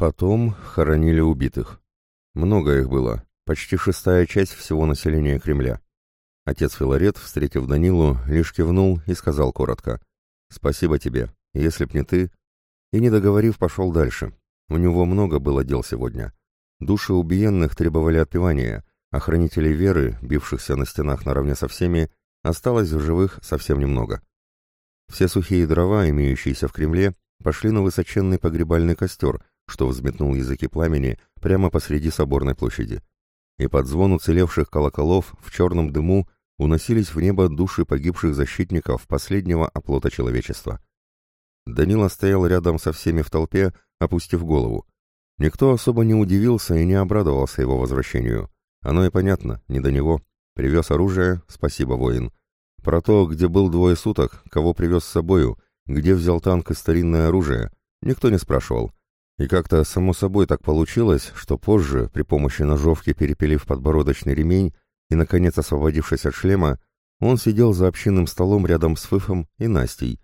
Потом хоронили убитых. Много их было, почти шестая часть всего населения Кремля. Отец Филарет, встретив Данилу, лишь кивнул и сказал коротко «Спасибо тебе, если б не ты...» И, не договорив, пошел дальше. У него много было дел сегодня. Души убиенных требовали отпевания, а хранителей веры, бившихся на стенах наравне со всеми, осталось в живых совсем немного. Все сухие дрова, имеющиеся в Кремле, пошли на высоченный погребальный костер, что взметнул языки пламени прямо посреди соборной площади. И под звон уцелевших колоколов в черном дыму уносились в небо души погибших защитников последнего оплота человечества. Данила стоял рядом со всеми в толпе, опустив голову. Никто особо не удивился и не обрадовался его возвращению. Оно и понятно, не до него. Привез оружие, спасибо, воин. Про то, где был двое суток, кого привез с собою, где взял танк и старинное оружие, никто не спрашивал. И как-то само собой так получилось, что позже, при помощи ножовки перепилив подбородочный ремень и, наконец, освободившись от шлема, он сидел за общинным столом рядом с Фыфом и Настей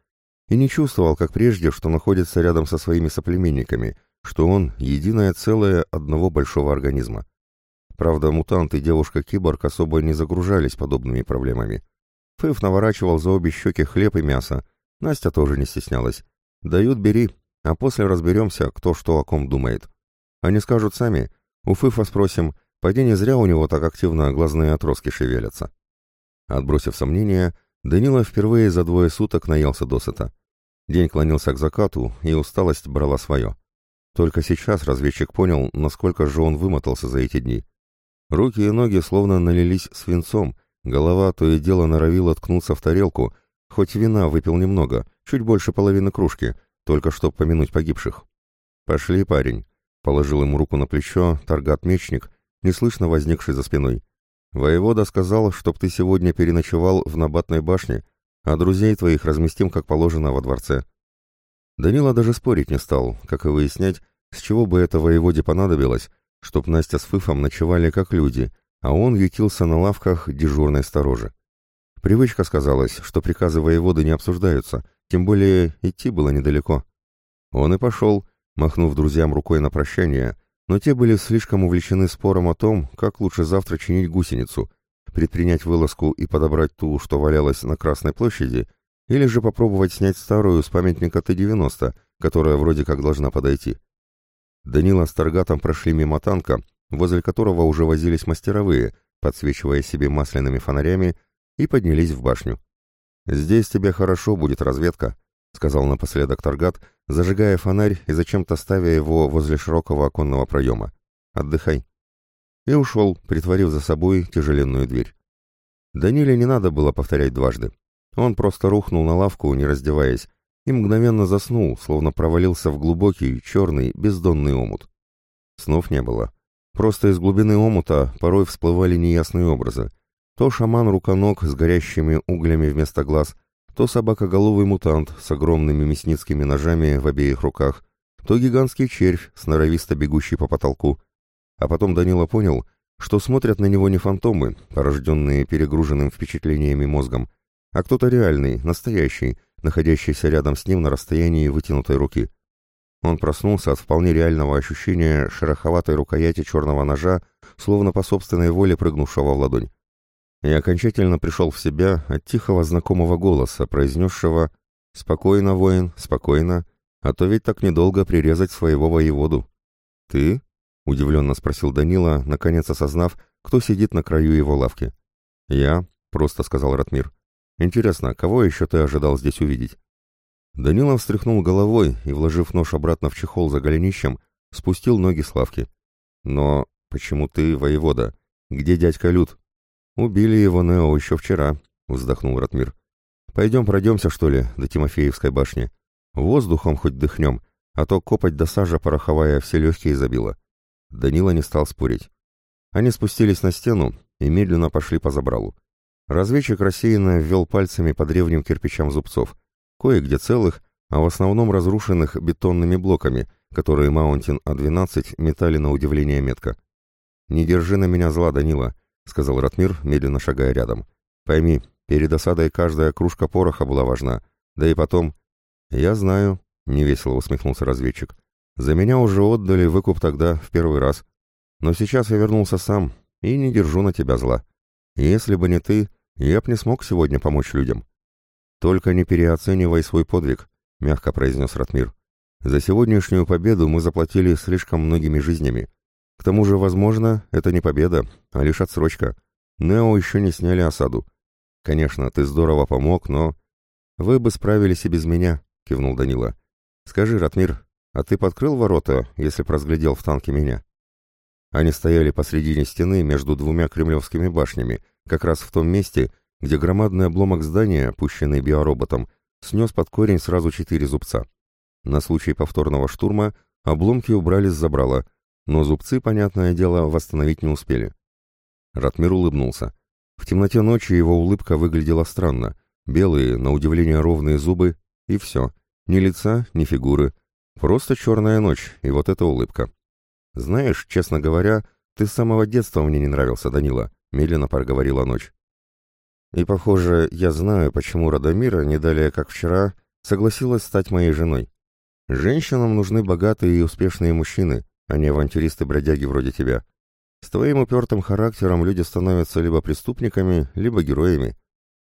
и не чувствовал, как прежде, что находится рядом со своими соплеменниками, что он — единое целое одного большого организма. Правда, мутант и девушка-киборг особо не загружались подобными проблемами. Фыф наворачивал за обе щеки хлеб и мясо, Настя тоже не стеснялась. «Дают, бери, а после разберемся, кто что о ком думает. Они скажут сами. У Фыфа спросим, пойди не зря у него так активно глазные отростки шевелятся. Отбросив сомнения, Данила впервые за двое суток наелся досыта. День клонился к закату, и усталость брала свое. Только сейчас разведчик понял, насколько же он вымотался за эти дни. Руки и ноги словно налились свинцом, голова то и дело норовила ткнуться в тарелку, хоть вина выпил немного, чуть больше половины кружки, только чтоб помянуть погибших. «Пошли, парень», — положил ему руку на плечо торгат-мечник, неслышно возникший за спиной. «Воевода сказал, чтоб ты сегодня переночевал в Набатной башне, а друзей твоих разместим, как положено, во дворце». Данила даже спорить не стал, как и выяснять, с чего бы это воеводе понадобилось, чтоб Настя с Фыфом ночевали как люди, а он ютился на лавках дежурной сторожи. Привычка сказалась, что приказы воеводы не обсуждаются — тем более идти было недалеко. Он и пошел, махнув друзьям рукой на прощание, но те были слишком увлечены спором о том, как лучше завтра чинить гусеницу, предпринять вылазку и подобрать ту, что валялась на Красной площади, или же попробовать снять старую с памятника Т-90, которая вроде как должна подойти. Данила с Таргатом прошли мимо танка, возле которого уже возились мастеровые, подсвечивая себе масляными фонарями, и поднялись в башню. «Здесь тебе хорошо будет разведка», — сказал напоследок Таргат, зажигая фонарь и зачем-то ставя его возле широкого оконного проема. «Отдыхай». И ушел, притворив за собой тяжеленную дверь. Даниле не надо было повторять дважды. Он просто рухнул на лавку, не раздеваясь, и мгновенно заснул, словно провалился в глубокий, черный, бездонный омут. Снов не было. Просто из глубины омута порой всплывали неясные образы, то шаман-руконог с горящими углями вместо глаз, то собакоголовый мутант с огромными мясницкими ножами в обеих руках, то гигантский червь, сноровисто бегущий по потолку. А потом Данила понял, что смотрят на него не фантомы, порожденные перегруженным впечатлениями мозгом, а кто-то реальный, настоящий, находящийся рядом с ним на расстоянии вытянутой руки. Он проснулся от вполне реального ощущения шероховатой рукояти черного ножа, словно по собственной воле прыгнувшего в ладонь и окончательно пришел в себя от тихого знакомого голоса, произнесшего «Спокойно, воин, спокойно, а то ведь так недолго прирезать своего воеводу». «Ты?» — удивленно спросил Данила, наконец осознав, кто сидит на краю его лавки. «Я», — просто сказал Ратмир. «Интересно, кого еще ты ожидал здесь увидеть?» Данила встряхнул головой и, вложив нож обратно в чехол за голенищем, спустил ноги с лавки. «Но почему ты воевода? Где дядька Люд?» «Убили его Нео еще вчера», — вздохнул Ратмир. «Пойдем пройдемся, что ли, до Тимофеевской башни. Воздухом хоть дыхнем, а то копать до сажа пороховая все легкие забила». Данила не стал спорить. Они спустились на стену и медленно пошли по забралу. Разведчик рассеянно ввел пальцами по древним кирпичам зубцов, кое-где целых, а в основном разрушенных бетонными блоками, которые Маунтин А-12 метали на удивление метко. «Не держи на меня зла, Данила», — сказал Ратмир, медленно шагая рядом. «Пойми, перед осадой каждая кружка пороха была важна. Да и потом...» «Я знаю», — невесело усмехнулся разведчик. За меня уже отдали выкуп тогда, в первый раз. Но сейчас я вернулся сам и не держу на тебя зла. Если бы не ты, я б не смог сегодня помочь людям. Только не переоценивай свой подвиг, мягко произнес Ратмир. За сегодняшнюю победу мы заплатили слишком многими жизнями. К тому же, возможно, это не победа, а лишь отсрочка. Нео еще не сняли осаду. Конечно, ты здорово помог, но... Вы бы справились и без меня, кивнул Данила. Скажи, Ратмир, а ты подкрыл ворота, если разглядел в танке меня?» Они стояли посредине стены между двумя кремлевскими башнями, как раз в том месте, где громадный обломок здания, пущенный биороботом, снес под корень сразу четыре зубца. На случай повторного штурма обломки убрали с забрала, но зубцы, понятное дело, восстановить не успели. Ратмир улыбнулся. В темноте ночи его улыбка выглядела странно. Белые, на удивление ровные зубы, и все. Ни лица, ни фигуры — Просто черная ночь, и вот эта улыбка. Знаешь, честно говоря, ты с самого детства мне не нравился, Данила, медленно проговорила ночь. И, похоже, я знаю, почему Радомира, не далее как вчера, согласилась стать моей женой. Женщинам нужны богатые и успешные мужчины, а не авантюристы-бродяги вроде тебя. С твоим упертым характером люди становятся либо преступниками, либо героями.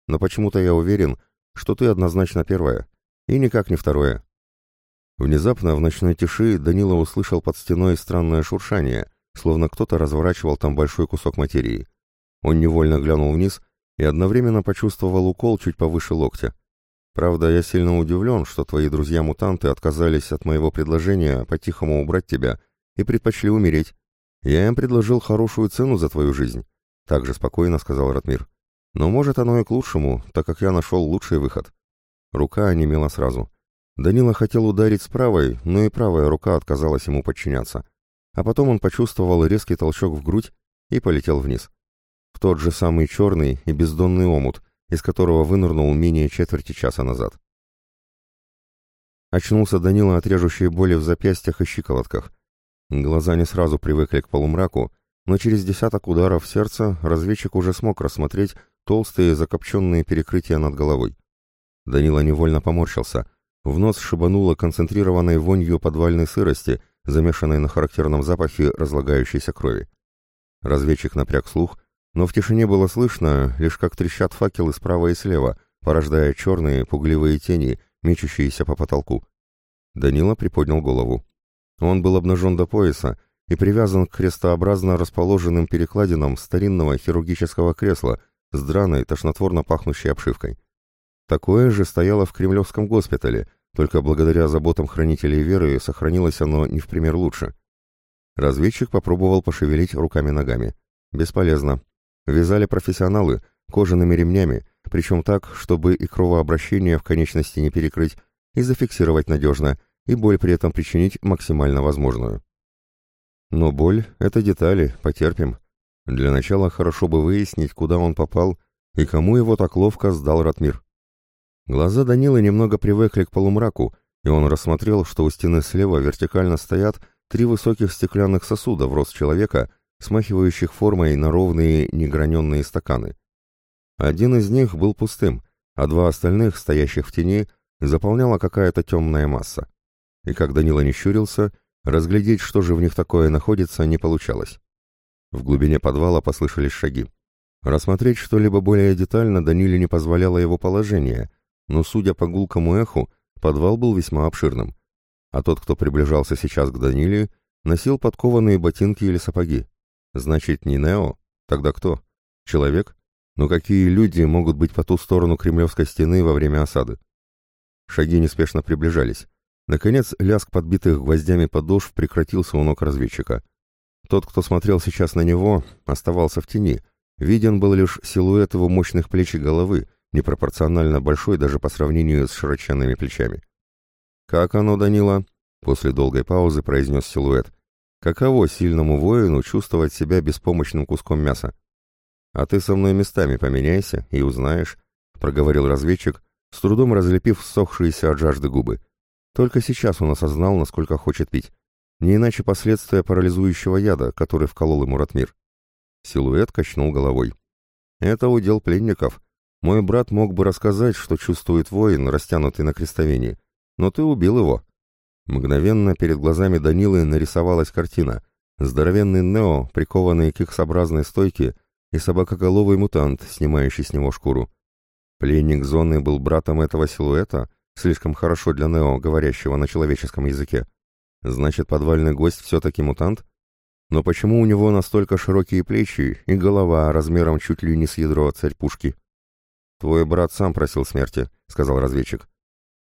Но почему-то я уверен, что ты однозначно первая, и никак не второе. Внезапно в ночной тиши Данила услышал под стеной странное шуршание, словно кто-то разворачивал там большой кусок материи. Он невольно глянул вниз и одновременно почувствовал укол чуть повыше локтя. Правда, я сильно удивлен, что твои друзья-мутанты отказались от моего предложения по-тихому убрать тебя и предпочли умереть. Я им предложил хорошую цену за твою жизнь, — так же спокойно сказал Ратмир. Но может оно и к лучшему, так как я нашел лучший выход. Рука онемела сразу. Данила хотел ударить с правой, но и правая рука отказалась ему подчиняться. А потом он почувствовал резкий толчок в грудь и полетел вниз. В тот же самый черный и бездонный омут, из которого вынырнул менее четверти часа назад. Очнулся Данила от режущей боли в запястьях и щиколотках. Глаза не сразу привыкли к полумраку, но через десяток ударов сердца разведчик уже смог рассмотреть толстые закопченные перекрытия над головой. Данила невольно поморщился, в нос шибануло концентрированной вонью подвальной сырости, замешанной на характерном запахе разлагающейся крови. Разведчик напряг слух, но в тишине было слышно, лишь как трещат факелы справа и слева, порождая черные пугливые тени, мечущиеся по потолку. Данила приподнял голову. Он был обнажен до пояса и привязан к крестообразно расположенным перекладинам старинного хирургического кресла с драной, тошнотворно пахнущей обшивкой. Такое же стояло в Кремлевском госпитале, только благодаря заботам хранителей веры сохранилось оно не в пример лучше. Разведчик попробовал пошевелить руками-ногами. Бесполезно. Вязали профессионалы, кожаными ремнями, причем так, чтобы и кровообращение в конечности не перекрыть, и зафиксировать надежно, и боль при этом причинить максимально возможную. Но боль — это детали, потерпим. Для начала хорошо бы выяснить, куда он попал и кому его так ловко сдал Ратмир. Глаза Данилы немного привыкли к полумраку, и он рассмотрел, что у стены слева вертикально стоят три высоких стеклянных сосуда в рост человека, смахивающих формой на ровные неграненные стаканы. Один из них был пустым, а два остальных, стоящих в тени, заполняла какая-то темная масса. И как Данила не щурился, разглядеть, что же в них такое находится, не получалось. В глубине подвала послышались шаги. Рассмотреть что-либо более детально Даниле не позволяло его положение — но, судя по гулкому эху, подвал был весьма обширным. А тот, кто приближался сейчас к Даниле, носил подкованные ботинки или сапоги. Значит, не Нео? Тогда кто? Человек? Но какие люди могут быть по ту сторону Кремлевской стены во время осады? Шаги неспешно приближались. Наконец, лязг подбитых гвоздями подошв прекратился у ног разведчика. Тот, кто смотрел сейчас на него, оставался в тени. Виден был лишь силуэт его мощных плеч и головы, непропорционально большой даже по сравнению с широченными плечами. «Как оно, Данила?» — после долгой паузы произнес силуэт. «Каково сильному воину чувствовать себя беспомощным куском мяса?» «А ты со мной местами поменяйся и узнаешь», — проговорил разведчик, с трудом разлепив ссохшиеся от жажды губы. Только сейчас он осознал, насколько хочет пить. Не иначе последствия парализующего яда, который вколол ему Ратмир. Силуэт качнул головой. «Это удел пленников», мой брат мог бы рассказать, что чувствует воин, растянутый на крестовине, но ты убил его. Мгновенно перед глазами Данилы нарисовалась картина. Здоровенный Нео, прикованный к иксообразной стойке, и собакоголовый мутант, снимающий с него шкуру. Пленник зоны был братом этого силуэта, слишком хорошо для Нео, говорящего на человеческом языке. Значит, подвальный гость все-таки мутант? Но почему у него настолько широкие плечи и голова размером чуть ли не с ядро царь пушки? «Твой брат сам просил смерти», — сказал разведчик.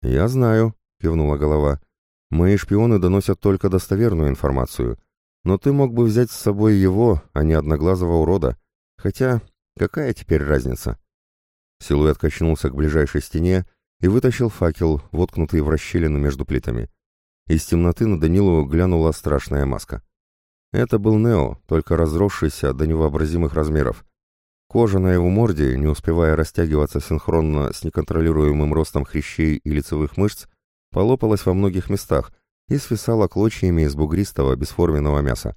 «Я знаю», — кивнула голова. «Мои шпионы доносят только достоверную информацию. Но ты мог бы взять с собой его, а не одноглазого урода. Хотя, какая теперь разница?» Силуэт качнулся к ближайшей стене и вытащил факел, воткнутый в расщелину между плитами. Из темноты на Данилу глянула страшная маска. Это был Нео, только разросшийся до невообразимых размеров. Кожа на его морде, не успевая растягиваться синхронно с неконтролируемым ростом хрящей и лицевых мышц, полопалась во многих местах и свисала клочьями из бугристого бесформенного мяса.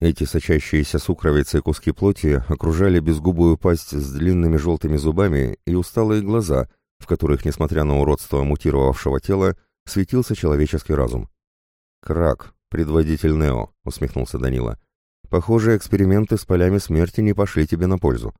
Эти сочащиеся сукровицы куски плоти окружали безгубую пасть с длинными желтыми зубами и усталые глаза, в которых, несмотря на уродство мутировавшего тела, светился человеческий разум. «Крак, предводитель Нео», — усмехнулся Данила. «Похоже, эксперименты с полями смерти не пошли тебе на пользу».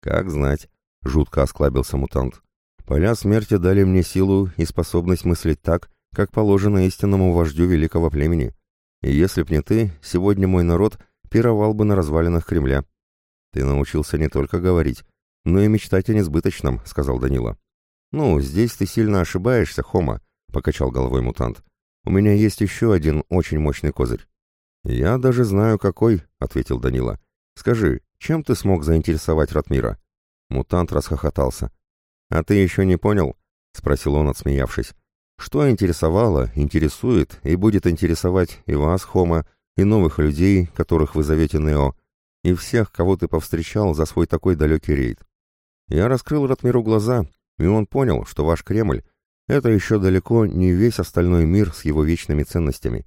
«Как знать», — жутко осклабился мутант. «Поля смерти дали мне силу и способность мыслить так, как положено истинному вождю великого племени. И если б не ты, сегодня мой народ пировал бы на развалинах Кремля». «Ты научился не только говорить, но и мечтать о несбыточном», — сказал Данила. «Ну, здесь ты сильно ошибаешься, Хома», — покачал головой мутант. «У меня есть еще один очень мощный козырь». «Я даже знаю, какой», — ответил Данила. «Скажи, чем ты смог заинтересовать Ратмира?» Мутант расхохотался. «А ты еще не понял?» — спросил он, отсмеявшись. «Что интересовало, интересует и будет интересовать и вас, Хома, и новых людей, которых вы зовете Нео, и всех, кого ты повстречал за свой такой далекий рейд. Я раскрыл Ратмиру глаза, и он понял, что ваш Кремль это еще далеко не весь остальной мир с его вечными ценностями.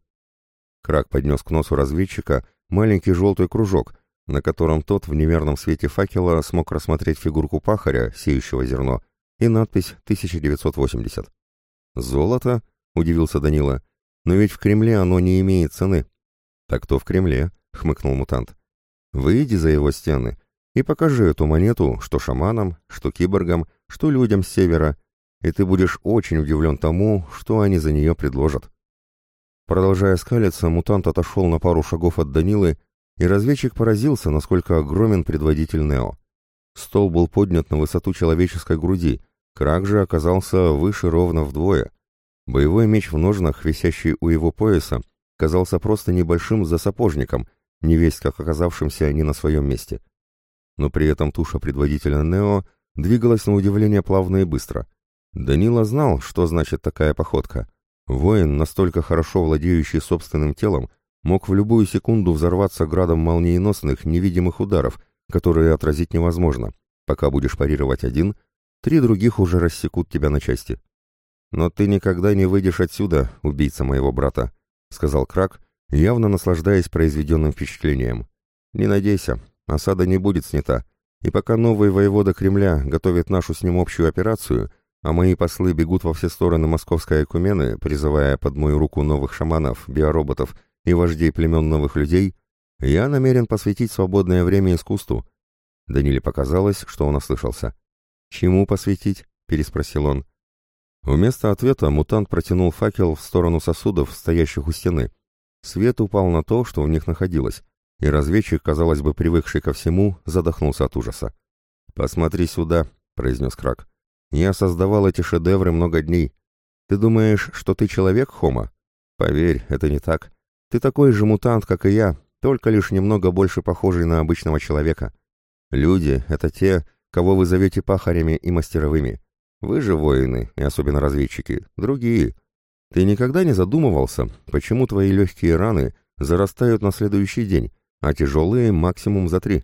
Крак поднес к носу разведчика маленький желтый кружок, на котором тот в неверном свете факела смог рассмотреть фигурку пахаря, сеющего зерно, и надпись «1980». «Золото?» — удивился Данила. «Но ведь в Кремле оно не имеет цены». «Так то в Кремле», — хмыкнул мутант. «Выйди за его стены и покажи эту монету что шаманам, что киборгам, что людям с севера, и ты будешь очень удивлен тому, что они за нее предложат. Продолжая скалиться, мутант отошел на пару шагов от Данилы, и разведчик поразился, насколько огромен предводитель Нео. Стол был поднят на высоту человеческой груди, крак же оказался выше ровно вдвое. Боевой меч в ножнах, висящий у его пояса, казался просто небольшим засапожником, невесть как оказавшимся не на своем месте. Но при этом туша предводителя Нео двигалась на удивление плавно и быстро. Данила знал, что значит такая походка. Воин, настолько хорошо владеющий собственным телом, мог в любую секунду взорваться градом молниеносных, невидимых ударов, которые отразить невозможно. Пока будешь парировать один, три других уже рассекут тебя на части. «Но ты никогда не выйдешь отсюда, убийца моего брата», — сказал Крак, явно наслаждаясь произведенным впечатлением. «Не надейся, осада не будет снята, и пока новый воевода Кремля готовит нашу с ним общую операцию — а мои послы бегут во все стороны московской экумены, призывая под мою руку новых шаманов, биороботов и вождей племен новых людей, я намерен посвятить свободное время искусству. Даниле показалось, что он ослышался. «Чему посвятить?» — переспросил он. Вместо ответа мутант протянул факел в сторону сосудов, стоящих у стены. Свет упал на то, что в них находилось, и разведчик, казалось бы, привыкший ко всему, задохнулся от ужаса. «Посмотри сюда», — произнес Крак. Я создавал эти шедевры много дней. Ты думаешь, что ты человек, Хома? Поверь, это не так. Ты такой же мутант, как и я, только лишь немного больше похожий на обычного человека. Люди — это те, кого вы зовете пахарями и мастеровыми. Вы же воины, и особенно разведчики, другие. Ты никогда не задумывался, почему твои легкие раны зарастают на следующий день, а тяжелые максимум за три?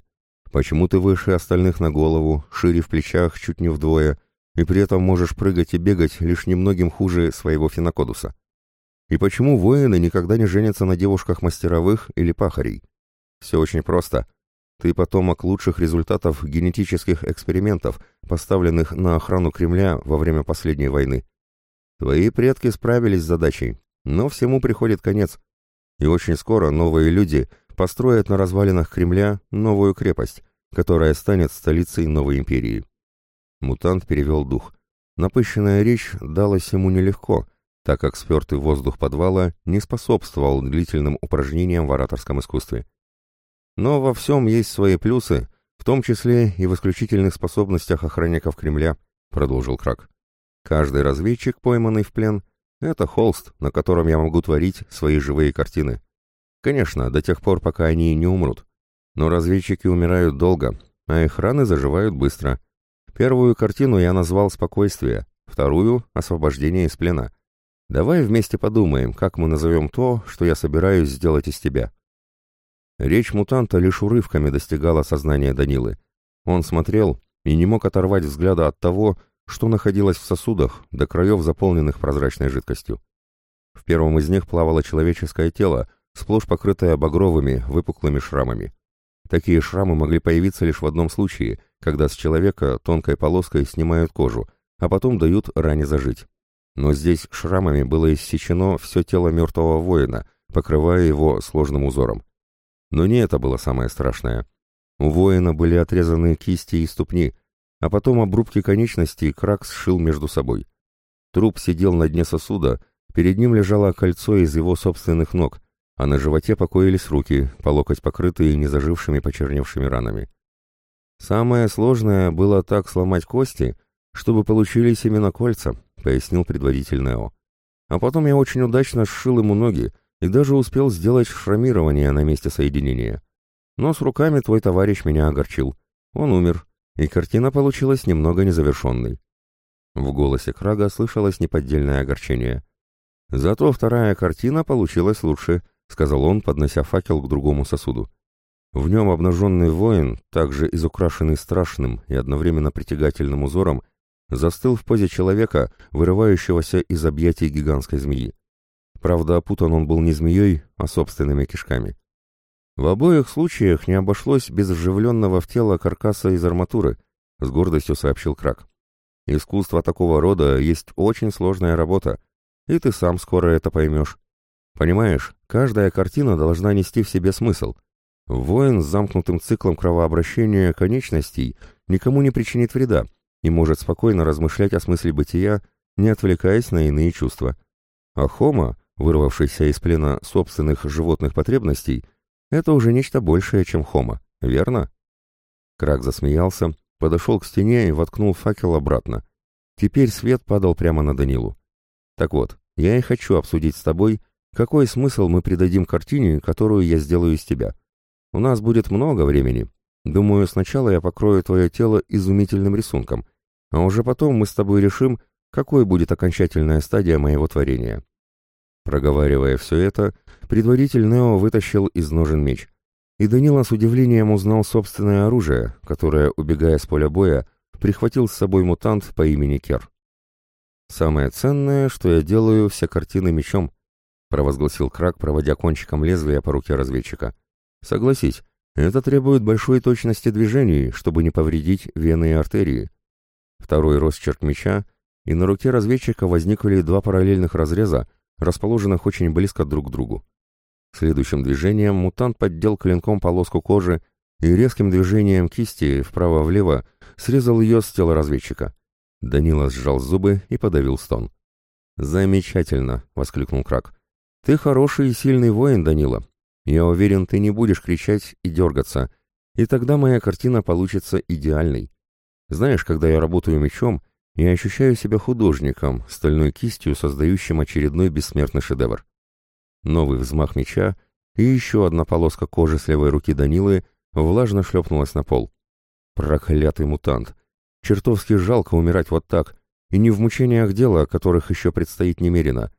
Почему ты выше остальных на голову, шире в плечах чуть не вдвое, и при этом можешь прыгать и бегать лишь немногим хуже своего фенокодуса? И почему воины никогда не женятся на девушках мастеровых или пахарей? Все очень просто. Ты потомок лучших результатов генетических экспериментов, поставленных на охрану Кремля во время последней войны. Твои предки справились с задачей, Но всему приходит конец. И очень скоро новые люди построят на развалинах Кремля новую крепость, которая станет столицей новой империи. Мутант перевел дух. Напыщенная речь далась ему нелегко, так как спертый воздух подвала не способствовал длительным упражнениям в ораторском искусстве. Но во всем есть свои плюсы, в том числе и в исключительных способностях охранников Кремля, продолжил Крак. Каждый разведчик, пойманный в плен, это холст, на котором я могу творить свои живые картины. Конечно, до тех пор, пока они не умрут. Но разведчики умирают долго, а их раны заживают быстро. Первую картину я назвал «Спокойствие», вторую — «Освобождение из плена». Давай вместе подумаем, как мы назовем то, что я собираюсь сделать из тебя. Речь мутанта лишь урывками достигала сознания Данилы. Он смотрел и не мог оторвать взгляда от того, что находилось в сосудах, до краев заполненных прозрачной жидкостью. В первом из них плавало человеческое тело, сплошь покрытое багровыми, выпуклыми шрамами. Такие шрамы могли появиться лишь в одном случае, когда с человека тонкой полоской снимают кожу, а потом дают ране зажить. Но здесь шрамами было иссечено все тело мертвого воина, покрывая его сложным узором. Но не это было самое страшное. У воина были отрезаны кисти и ступни, а потом обрубки конечностей Крак сшил между собой. Труп сидел на дне сосуда, перед ним лежало кольцо из его собственных ног, а на животе покоились руки, по локоть покрытые незажившими почерневшими ранами. Самое сложное было так сломать кости, чтобы получились именно кольца, пояснил предводитель Нео. А потом я очень удачно сшил ему ноги и даже успел сделать шрамирование на месте соединения. Но с руками твой товарищ меня огорчил. Он умер, и картина получилась немного незавершенной. В голосе Крага слышалось неподдельное огорчение. «Зато вторая картина получилась лучше», — сказал он, поднося факел к другому сосуду. В нем обнаженный воин, также изукрашенный страшным и одновременно притягательным узором, застыл в позе человека, вырывающегося из объятий гигантской змеи. Правда, опутан он был не змеей, а собственными кишками. В обоих случаях не обошлось без вживленного в тело каркаса из арматуры, с гордостью сообщил Крак. Искусство такого рода есть очень сложная работа, и ты сам скоро это поймешь. Понимаешь, каждая картина должна нести в себе смысл. Воин с замкнутым циклом кровообращения конечностей никому не причинит вреда и может спокойно размышлять о смысле бытия, не отвлекаясь на иные чувства. А Хома, вырвавшийся из плена собственных животных потребностей, это уже нечто большее, чем хома, верно? Крак засмеялся, подошел к стене и воткнул факел обратно. Теперь свет падал прямо на Данилу. Так вот, я и хочу обсудить с тобой, какой смысл мы придадим картине, которую я сделаю из тебя. У нас будет много времени. Думаю, сначала я покрою твое тело изумительным рисунком, а уже потом мы с тобой решим, какой будет окончательная стадия моего творения. Проговаривая все это, предводитель Нео вытащил из ножен меч. И Данила с удивлением узнал собственное оружие, которое, убегая с поля боя, прихватил с собой мутант по имени Кер. «Самое ценное, что я делаю все картины мечом», — провозгласил Крак, проводя кончиком лезвия по руке разведчика. «Согласись, это требует большой точности движений, чтобы не повредить вены и артерии». Второй росчерк меча, и на руке разведчика возникли два параллельных разреза, расположенных очень близко друг к другу. Следующим движением мутант поддел клинком полоску кожи и резким движением кисти вправо-влево срезал ее с тела разведчика. Данила сжал зубы и подавил стон. «Замечательно!» — воскликнул Крак. «Ты хороший и сильный воин, Данила. Я уверен, ты не будешь кричать и дергаться, и тогда моя картина получится идеальной. Знаешь, когда я работаю мечом, я ощущаю себя художником, стальной кистью, создающим очередной бессмертный шедевр. Новый взмах меча, и еще одна полоска кожи с левой руки Данилы влажно шлепнулась на пол. Проклятый мутант! Чертовски жалко умирать вот так, и не в мучениях дела, которых еще предстоит немерено.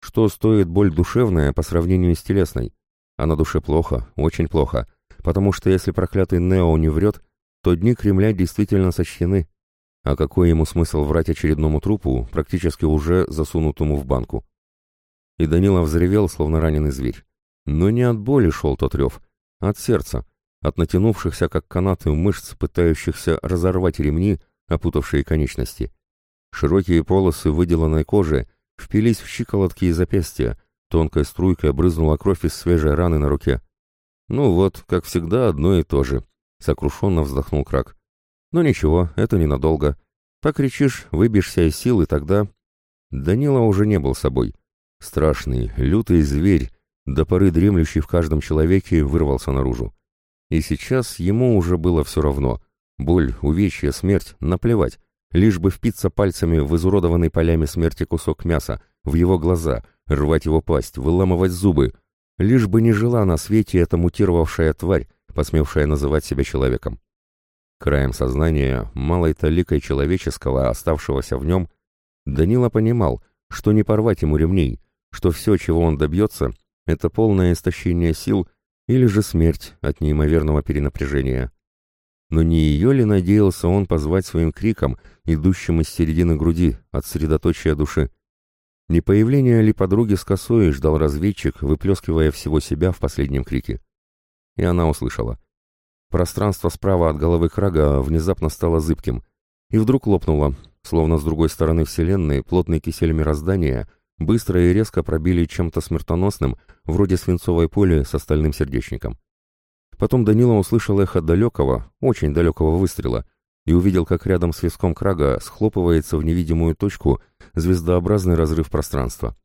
Что стоит боль душевная по сравнению с телесной? А на душе плохо, очень плохо, потому что если проклятый Нео не врет, то дни Кремля действительно сочтены. А какой ему смысл врать очередному трупу, практически уже засунутому в банку? И Данила взревел, словно раненый зверь. Но не от боли шел тот рев, а от сердца, от натянувшихся, как канаты мышц, пытающихся разорвать ремни, опутавшие конечности. Широкие полосы выделанной кожи впились в щиколотки и запястья, Тонкой струйкой брызнула кровь из свежей раны на руке. «Ну вот, как всегда, одно и то же», — сокрушенно вздохнул Крак. «Но ничего, это ненадолго. Покричишь, выбьешься из сил, и тогда...» Данила уже не был собой. Страшный, лютый зверь, до поры дремлющий в каждом человеке, вырвался наружу. И сейчас ему уже было все равно. Боль, увечья, смерть — наплевать. Лишь бы впиться пальцами в изуродованный полями смерти кусок мяса, в его глаза, рвать его пасть, выламывать зубы — Лишь бы не жила на свете эта мутировавшая тварь, посмевшая называть себя человеком. Краем сознания, малой таликой человеческого, оставшегося в нем, Данила понимал, что не порвать ему ремней, что все, чего он добьется, это полное истощение сил или же смерть от неимоверного перенапряжения. Но не ее ли надеялся он позвать своим криком, идущим из середины груди, от средоточия души? Не появление ли подруги с косой ждал разведчик, выплескивая всего себя в последнем крике? И она услышала. Пространство справа от головы Крага внезапно стало зыбким, и вдруг лопнуло, словно с другой стороны Вселенной плотный кисель мироздания быстро и резко пробили чем-то смертоносным, вроде свинцовой пули с остальным сердечником. Потом Данила услышал эхо далекого, очень далекого выстрела — и увидел, как рядом с виском крага схлопывается в невидимую точку звездообразный разрыв пространства.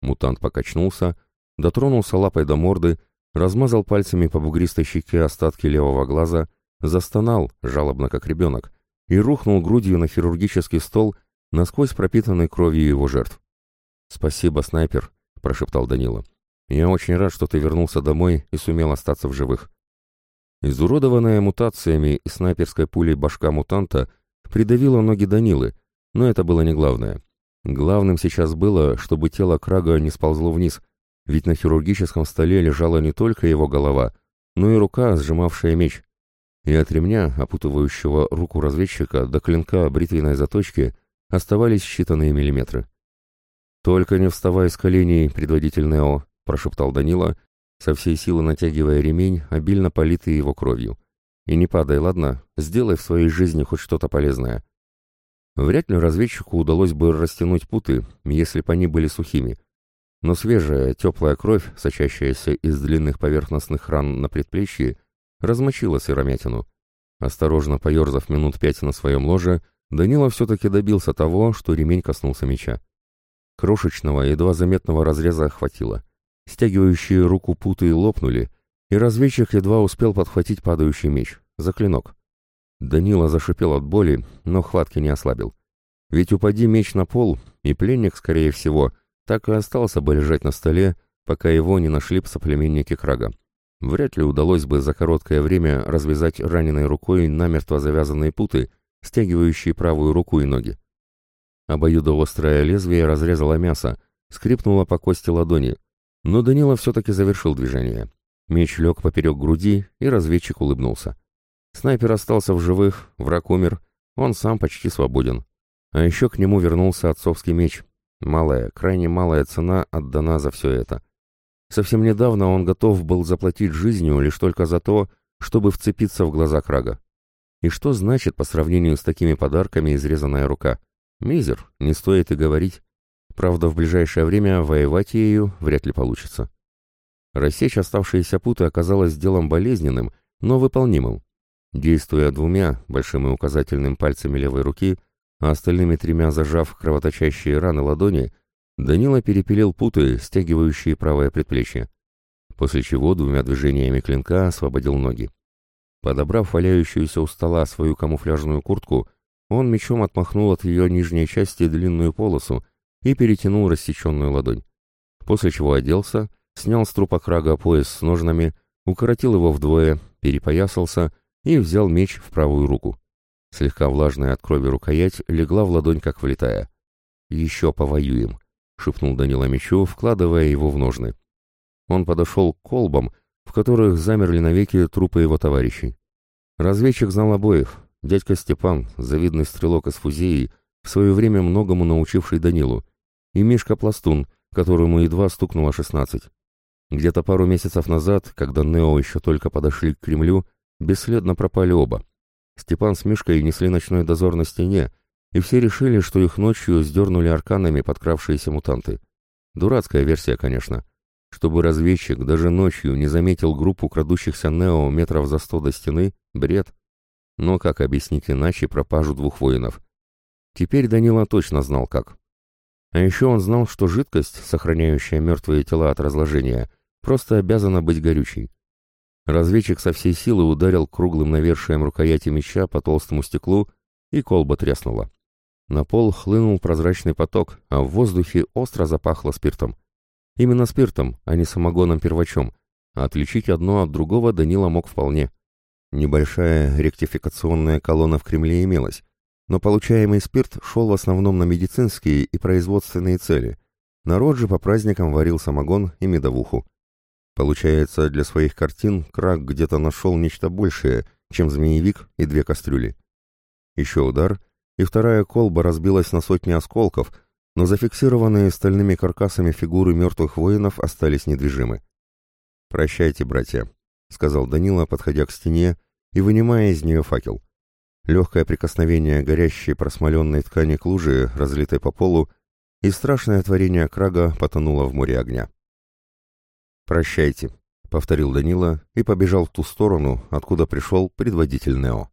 Мутант покачнулся, дотронулся лапой до морды, размазал пальцами по бугристой щеке остатки левого глаза, застонал, жалобно как ребенок, и рухнул грудью на хирургический стол, насквозь пропитанный кровью его жертв. «Спасибо, снайпер», — прошептал Данила. «Я очень рад, что ты вернулся домой и сумел остаться в живых. Изуродованная мутациями и снайперской пулей башка мутанта придавила ноги Данилы, но это было не главное. Главным сейчас было, чтобы тело Крага не сползло вниз, ведь на хирургическом столе лежала не только его голова, но и рука, сжимавшая меч. И от ремня, опутывающего руку разведчика, до клинка бритвенной заточки оставались считанные миллиметры. «Только не вставай с коленей, предводитель Нео», — прошептал Данила, со всей силы натягивая ремень, обильно политый его кровью. «И не падай, ладно? Сделай в своей жизни хоть что-то полезное». Вряд ли разведчику удалось бы растянуть путы, если бы они были сухими. Но свежая, теплая кровь, сочащаяся из длинных поверхностных ран на предплечье, размочила сыромятину. Осторожно поерзав минут пять на своем ложе, Данила все-таки добился того, что ремень коснулся меча. Крошечного, едва заметного разреза хватило. Стягивающие руку путы лопнули, и разведчик едва успел подхватить падающий меч, за клинок. Данила зашипел от боли, но хватки не ослабил. Ведь упади меч на пол, и пленник, скорее всего, так и остался бы лежать на столе, пока его не нашли соплеменники Крага. Вряд ли удалось бы за короткое время развязать раненой рукой намертво завязанные путы, стягивающие правую руку и ноги. Обоюдоострое лезвие разрезало мясо, скрипнуло по кости ладони, но Данила все-таки завершил движение. Меч лег поперек груди, и разведчик улыбнулся. Снайпер остался в живых, враг умер, он сам почти свободен. А еще к нему вернулся отцовский меч. Малая, крайне малая цена отдана за все это. Совсем недавно он готов был заплатить жизнью лишь только за то, чтобы вцепиться в глаза Крага. И что значит по сравнению с такими подарками изрезанная рука? Мизер, не стоит и говорить. Правда, в ближайшее время воевать ею вряд ли получится. Рассечь оставшиеся путы оказалось делом болезненным, но выполнимым. Действуя двумя, большим и указательным пальцами левой руки, а остальными тремя зажав кровоточащие раны ладони, Данила перепилил путы, стягивающие правое предплечье, после чего двумя движениями клинка освободил ноги. Подобрав валяющуюся у стола свою камуфляжную куртку, он мечом отмахнул от ее нижней части длинную полосу, и перетянул рассеченную ладонь. После чего оделся, снял с трупа крага пояс с ножнами, укоротил его вдвое, перепоясался и взял меч в правую руку. Слегка влажная от крови рукоять легла в ладонь, как влетая. «Еще повоюем», — шепнул Данила мечу, вкладывая его в ножны. Он подошел к колбам, в которых замерли навеки трупы его товарищей. Разведчик знал обоих. Дядька Степан, завидный стрелок из фузеи, в свое время многому научивший Данилу, и Мишка Пластун, которому едва стукнуло шестнадцать. Где-то пару месяцев назад, когда Нео еще только подошли к Кремлю, бесследно пропали оба. Степан с Мишкой несли ночной дозор на стене, и все решили, что их ночью сдернули арканами подкравшиеся мутанты. Дурацкая версия, конечно. Чтобы разведчик даже ночью не заметил группу крадущихся Нео метров за сто до стены — бред. Но как объяснить иначе пропажу двух воинов? Теперь Данила точно знал как. А еще он знал, что жидкость, сохраняющая мертвые тела от разложения, просто обязана быть горючей. Разведчик со всей силы ударил круглым навершием рукояти меча по толстому стеклу, и колба треснула. На пол хлынул прозрачный поток, а в воздухе остро запахло спиртом. Именно спиртом, а не самогоном-первачом, а отличить одно от другого Данила мог вполне. Небольшая ректификационная колонна в Кремле имелась, но получаемый спирт шел в основном на медицинские и производственные цели. Народ же по праздникам варил самогон и медовуху. Получается, для своих картин Крак где-то нашел нечто большее, чем змеевик и две кастрюли. Еще удар, и вторая колба разбилась на сотни осколков, но зафиксированные стальными каркасами фигуры мертвых воинов остались недвижимы. «Прощайте, братья», — сказал Данила, подходя к стене и вынимая из нее факел. Легкое прикосновение горящей просмоленной ткани к луже, разлитой по полу, и страшное творение Крага потонуло в море огня. «Прощайте», — повторил Данила и побежал в ту сторону, откуда пришел предводитель Нео.